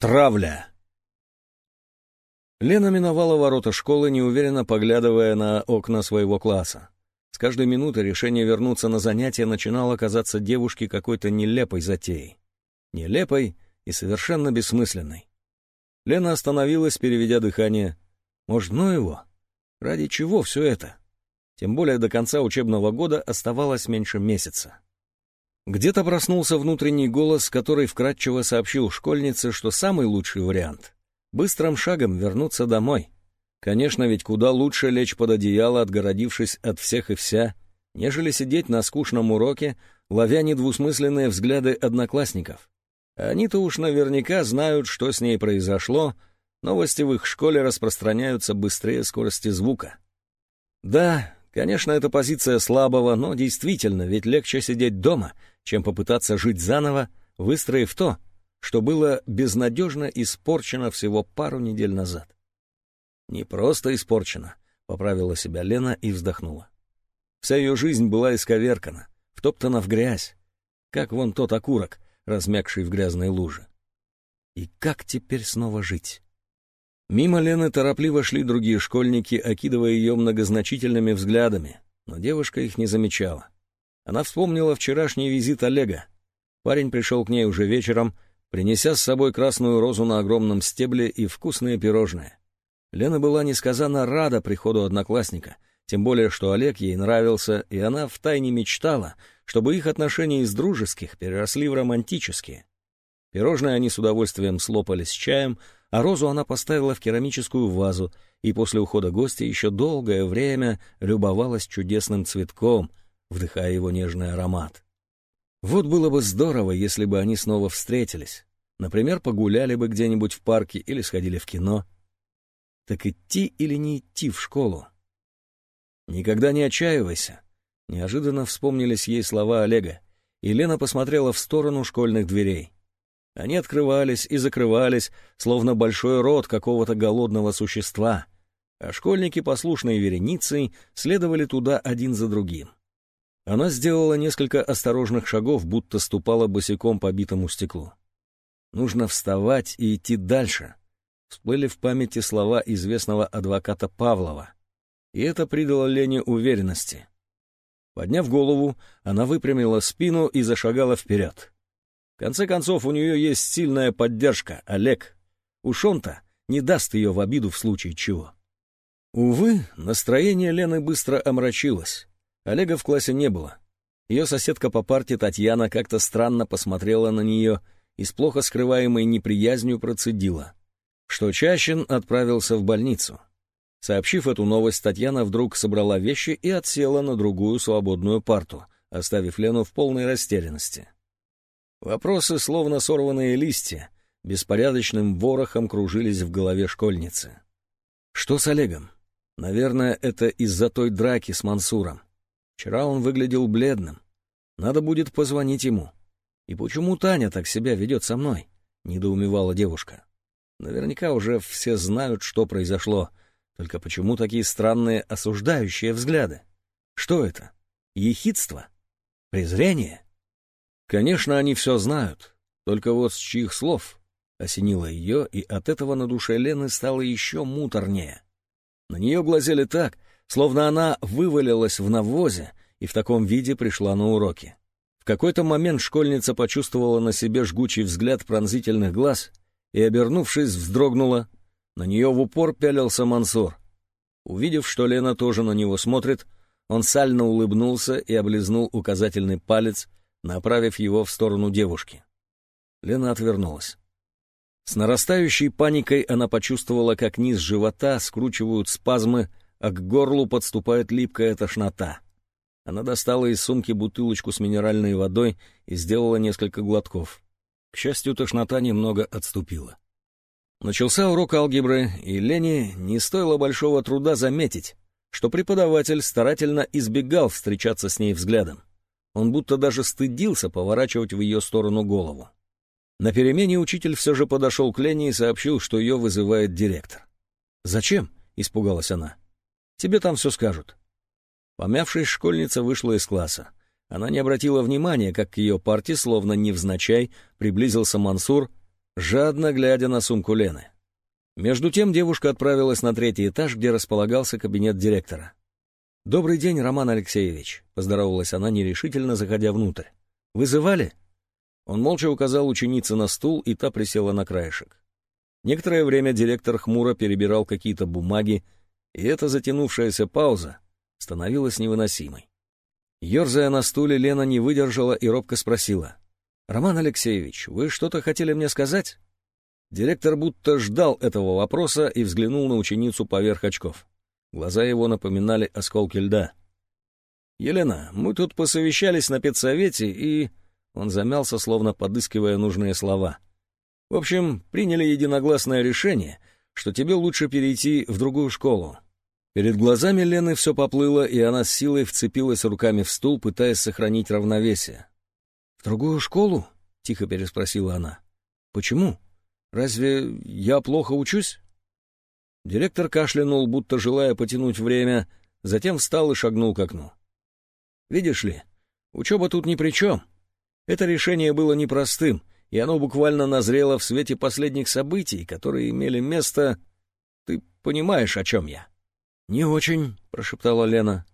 Травля. Лена миновала ворота школы, неуверенно поглядывая на окна своего класса. С каждой минутой решение вернуться на занятия начинало казаться девушке какой-то нелепой затеей. Нелепой и совершенно бессмысленной. Лена остановилась, переведя дыхание. Может, ну его? Ради чего все это? Тем более до конца учебного года оставалось меньше месяца. Где-то проснулся внутренний голос, который вкратчиво сообщил школьнице, что самый лучший вариант — быстрым шагом вернуться домой. Конечно, ведь куда лучше лечь под одеяло, отгородившись от всех и вся, нежели сидеть на скучном уроке, ловя недвусмысленные взгляды одноклассников. Они-то уж наверняка знают, что с ней произошло, новости в их школе распространяются быстрее скорости звука. Да, конечно, это позиция слабого, но действительно, ведь легче сидеть дома — чем попытаться жить заново, выстроив то, что было безнадежно испорчено всего пару недель назад. «Не просто испорчено», — поправила себя Лена и вздохнула. Вся ее жизнь была исковеркана, втоптана в грязь, как вон тот окурок, размягший в грязной луже. И как теперь снова жить? Мимо Лены торопливо шли другие школьники, окидывая ее многозначительными взглядами, но девушка их не замечала. Она вспомнила вчерашний визит Олега. Парень пришел к ней уже вечером, принеся с собой красную розу на огромном стебле и вкусные пирожные. Лена была несказанно рада приходу одноклассника, тем более, что Олег ей нравился, и она втайне мечтала, чтобы их отношения из дружеских переросли в романтические. Пирожные они с удовольствием слопали с чаем, а розу она поставила в керамическую вазу, и после ухода гостя еще долгое время любовалась чудесным цветком, вдыхая его нежный аромат. Вот было бы здорово, если бы они снова встретились. Например, погуляли бы где-нибудь в парке или сходили в кино. Так идти или не идти в школу? Никогда не отчаивайся. Неожиданно вспомнились ей слова Олега, и Лена посмотрела в сторону школьных дверей. Они открывались и закрывались, словно большой рот какого-то голодного существа, а школьники, послушной вереницей, следовали туда один за другим. Она сделала несколько осторожных шагов, будто ступала босиком по битому стеклу. Нужно вставать и идти дальше. Всплыли в памяти слова известного адвоката Павлова. И это придало Лене уверенности. Подняв голову, она выпрямила спину и зашагала вперед. В конце концов, у нее есть сильная поддержка, Олег. Уж он-то не даст ее в обиду в случае чего. Увы, настроение Лены быстро омрачилось. Олега в классе не было. Ее соседка по парте Татьяна как-то странно посмотрела на нее и с плохо скрываемой неприязнью процедила, что Чащин отправился в больницу. Сообщив эту новость, Татьяна вдруг собрала вещи и отсела на другую свободную парту, оставив Лену в полной растерянности. Вопросы, словно сорванные листья, беспорядочным ворохом кружились в голове школьницы. Что с Олегом? Наверное, это из-за той драки с Мансуром. Вчера он выглядел бледным. Надо будет позвонить ему. И почему Таня так себя ведет со мной? Недоумевала девушка. Наверняка уже все знают, что произошло. Только почему такие странные осуждающие взгляды? Что это? Ехидство? Презрение? Конечно, они все знают. Только вот с чьих слов осенило ее, и от этого на душе Лены стало еще муторнее. На нее глазели так, словно она вывалилась в навозе и в таком виде пришла на уроки. В какой-то момент школьница почувствовала на себе жгучий взгляд пронзительных глаз и, обернувшись, вздрогнула. На нее в упор пялился Мансур. Увидев, что Лена тоже на него смотрит, он сально улыбнулся и облизнул указательный палец, направив его в сторону девушки. Лена отвернулась. С нарастающей паникой она почувствовала, как низ живота скручивают спазмы, а к горлу подступает липкая тошнота. Она достала из сумки бутылочку с минеральной водой и сделала несколько глотков. К счастью, тошнота немного отступила. Начался урок алгебры, и Лене не стоило большого труда заметить, что преподаватель старательно избегал встречаться с ней взглядом. Он будто даже стыдился поворачивать в ее сторону голову. На перемене учитель все же подошел к Лене и сообщил, что ее вызывает директор. «Зачем?» — испугалась она. Тебе там все скажут». Помявшись, школьница вышла из класса. Она не обратила внимания, как к ее парте, словно невзначай, приблизился Мансур, жадно глядя на сумку Лены. Между тем девушка отправилась на третий этаж, где располагался кабинет директора. «Добрый день, Роман Алексеевич», — поздоровалась она нерешительно, заходя внутрь. «Вызывали?» Он молча указал ученице на стул, и та присела на краешек. Некоторое время директор хмуро перебирал какие-то бумаги, и эта затянувшаяся пауза становилась невыносимой. Ёрзая на стуле, Лена не выдержала и робко спросила. «Роман Алексеевич, вы что-то хотели мне сказать?» Директор будто ждал этого вопроса и взглянул на ученицу поверх очков. Глаза его напоминали осколки льда. «Елена, мы тут посовещались на педсовете и...» Он замялся, словно подыскивая нужные слова. «В общем, приняли единогласное решение, что тебе лучше перейти в другую школу». Перед глазами Лены все поплыло, и она с силой вцепилась руками в стул, пытаясь сохранить равновесие. «В другую школу?» — тихо переспросила она. «Почему?» Разве я плохо учусь?» Директор кашлянул, будто желая потянуть время, затем встал и шагнул к окну. «Видишь ли, учеба тут ни при чем. Это решение было непростым, и оно буквально назрело в свете последних событий, которые имели место... Ты понимаешь, о чем я?» «Не очень», — прошептала Лена.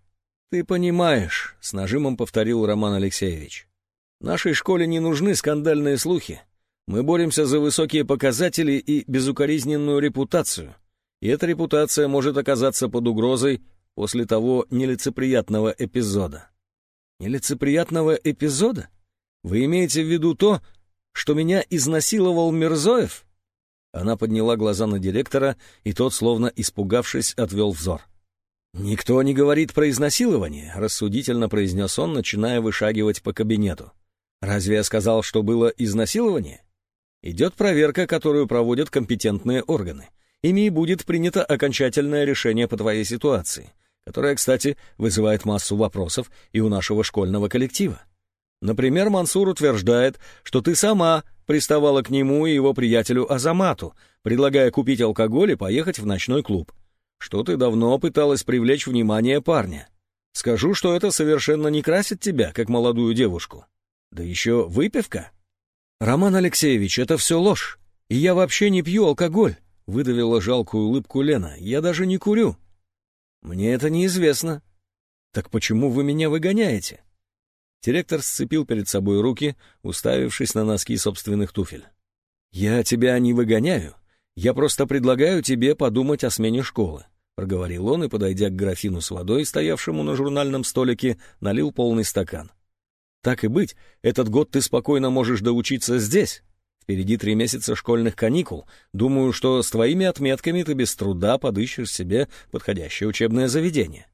«Ты понимаешь», — с нажимом повторил Роман Алексеевич. «Нашей школе не нужны скандальные слухи. Мы боремся за высокие показатели и безукоризненную репутацию, и эта репутация может оказаться под угрозой после того нелицеприятного эпизода. Нелицеприятного эпизода? Вы имеете в виду то, что меня изнасиловал Мирзоев? Она подняла глаза на директора, и тот, словно испугавшись, отвел взор. «Никто не говорит про изнасилование», — рассудительно произнес он, начиная вышагивать по кабинету. «Разве я сказал, что было изнасилование? Идет проверка, которую проводят компетентные органы. Ими будет принято окончательное решение по твоей ситуации, которая, кстати, вызывает массу вопросов и у нашего школьного коллектива. Например, Мансур утверждает, что ты сама приставала к нему и его приятелю Азамату, предлагая купить алкоголь и поехать в ночной клуб. Что ты давно пыталась привлечь внимание парня. Скажу, что это совершенно не красит тебя, как молодую девушку. Да еще выпивка. «Роман Алексеевич, это все ложь, и я вообще не пью алкоголь», — выдавила жалкую улыбку Лена. «Я даже не курю». «Мне это неизвестно». «Так почему вы меня выгоняете?» Директор сцепил перед собой руки, уставившись на носки собственных туфель. «Я тебя не выгоняю. Я просто предлагаю тебе подумать о смене школы», — проговорил он и, подойдя к графину с водой, стоявшему на журнальном столике, налил полный стакан. Так и быть, этот год ты спокойно можешь доучиться здесь. Впереди три месяца школьных каникул. Думаю, что с твоими отметками ты без труда подыщешь себе подходящее учебное заведение».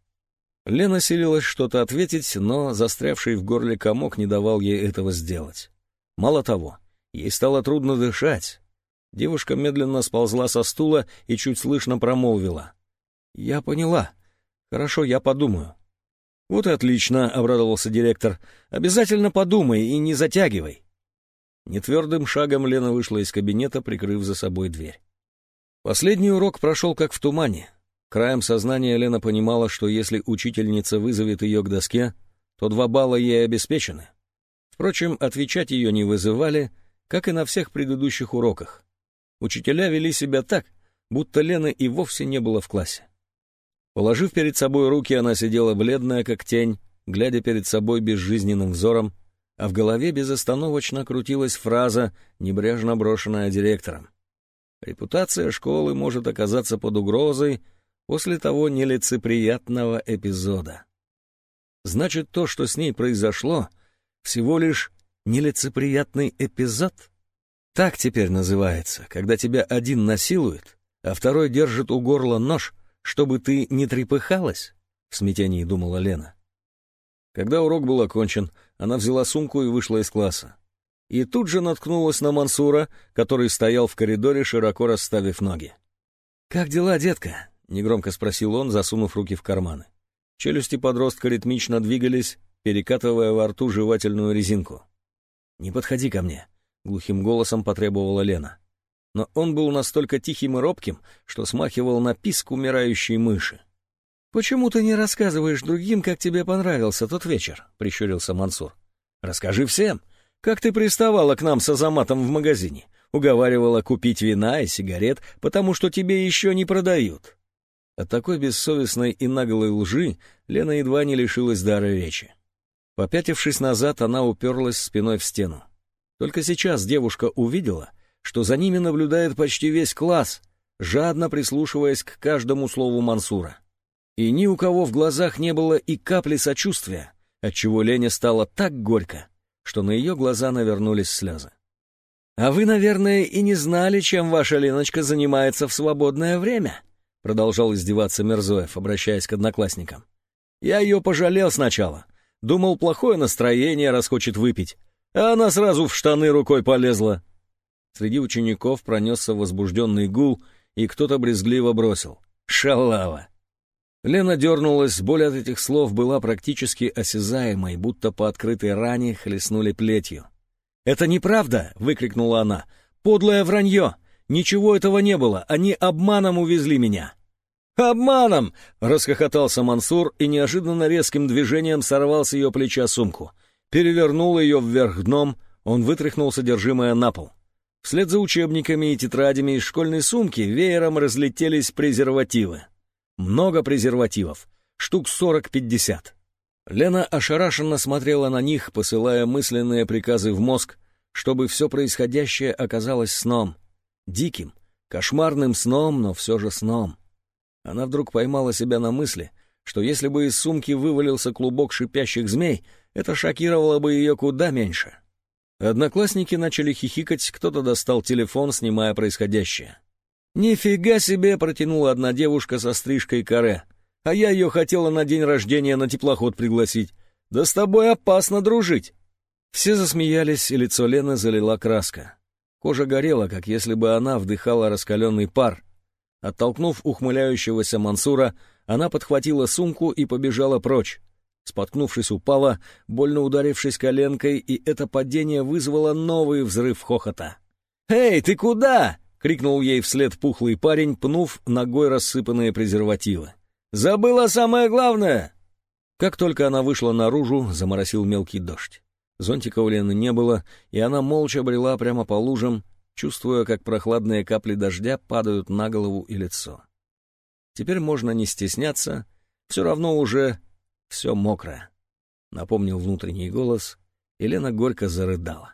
Лена силилась что-то ответить, но застрявший в горле комок не давал ей этого сделать. Мало того, ей стало трудно дышать. Девушка медленно сползла со стула и чуть слышно промолвила. «Я поняла. Хорошо, я подумаю. «Вот и отлично», — обрадовался директор. «Обязательно подумай и не затягивай». Нетвердым шагом Лена вышла из кабинета, прикрыв за собой дверь. Последний урок прошел как в тумане. Краем сознания Лена понимала, что если учительница вызовет ее к доске, то два балла ей обеспечены. Впрочем, отвечать ее не вызывали, как и на всех предыдущих уроках. Учителя вели себя так, будто Лены и вовсе не было в классе. Положив перед собой руки, она сидела бледная, как тень, глядя перед собой безжизненным взором, а в голове безостановочно крутилась фраза, небрежно брошенная директором. Репутация школы может оказаться под угрозой после того нелицеприятного эпизода. Значит, то, что с ней произошло, всего лишь нелицеприятный эпизод? Так теперь называется, когда тебя один насилует, а второй держит у горла нож — чтобы ты не трепыхалась?» — в смятении думала Лена. Когда урок был окончен, она взяла сумку и вышла из класса. И тут же наткнулась на Мансура, который стоял в коридоре, широко расставив ноги. «Как дела, детка?» — негромко спросил он, засунув руки в карманы. Челюсти подростка ритмично двигались, перекатывая во рту жевательную резинку. «Не подходи ко мне», — глухим голосом потребовала Лена но он был настолько тихим и робким, что смахивал на писк умирающей мыши. «Почему ты не рассказываешь другим, как тебе понравился тот вечер?» — прищурился Мансур. «Расскажи всем. Как ты приставала к нам с Азаматом в магазине? уговаривала купить вина и сигарет, потому что тебе еще не продают. От такой бессовестной и наглой лжи Лена едва не лишилась дара речи. Попятившись назад, она уперлась спиной в стену. Только сейчас девушка увидела, что за ними наблюдает почти весь класс, жадно прислушиваясь к каждому слову Мансура. И ни у кого в глазах не было и капли сочувствия, отчего Лене стало так горько, что на ее глаза навернулись слезы. «А вы, наверное, и не знали, чем ваша Леночка занимается в свободное время?» Продолжал издеваться Мерзоев, обращаясь к одноклассникам. «Я ее пожалел сначала. Думал, плохое настроение, раз хочет выпить. А она сразу в штаны рукой полезла». Среди учеников пронесся возбужденный гул, и кто-то брезгливо бросил. «Шалава!» Лена дернулась, боль от этих слов была практически осязаемой, будто по открытой ране хлестнули плетью. «Это неправда!» — выкрикнула она. «Подлое вранье! Ничего этого не было, они обманом увезли меня!» «Обманом!» — расхохотался Мансур и неожиданно резким движением сорвал с ее плеча сумку. Перевернул ее вверх дном, он вытряхнул содержимое на пол. Вслед за учебниками и тетрадями из школьной сумки веером разлетелись презервативы. Много презервативов, штук сорок-пятьдесят. Лена ошарашенно смотрела на них, посылая мысленные приказы в мозг, чтобы все происходящее оказалось сном. Диким, кошмарным сном, но все же сном. Она вдруг поймала себя на мысли, что если бы из сумки вывалился клубок шипящих змей, это шокировало бы ее куда меньше. Одноклассники начали хихикать, кто-то достал телефон, снимая происходящее. «Нифига себе!» — протянула одна девушка со стрижкой каре. «А я ее хотела на день рождения на теплоход пригласить. Да с тобой опасно дружить!» Все засмеялись, и лицо Лены залила краска. Кожа горела, как если бы она вдыхала раскаленный пар. Оттолкнув ухмыляющегося Мансура, она подхватила сумку и побежала прочь. Споткнувшись, упала, больно ударившись коленкой, и это падение вызвало новый взрыв хохота. «Эй, ты куда?» — крикнул ей вслед пухлый парень, пнув ногой рассыпанные презервативы. «Забыла самое главное!» Как только она вышла наружу, заморосил мелкий дождь. Зонтика у Лены не было, и она молча брела прямо по лужам, чувствуя, как прохладные капли дождя падают на голову и лицо. Теперь можно не стесняться, все равно уже все мокрое. Напомнил внутренний голос, и Лена горько зарыдала.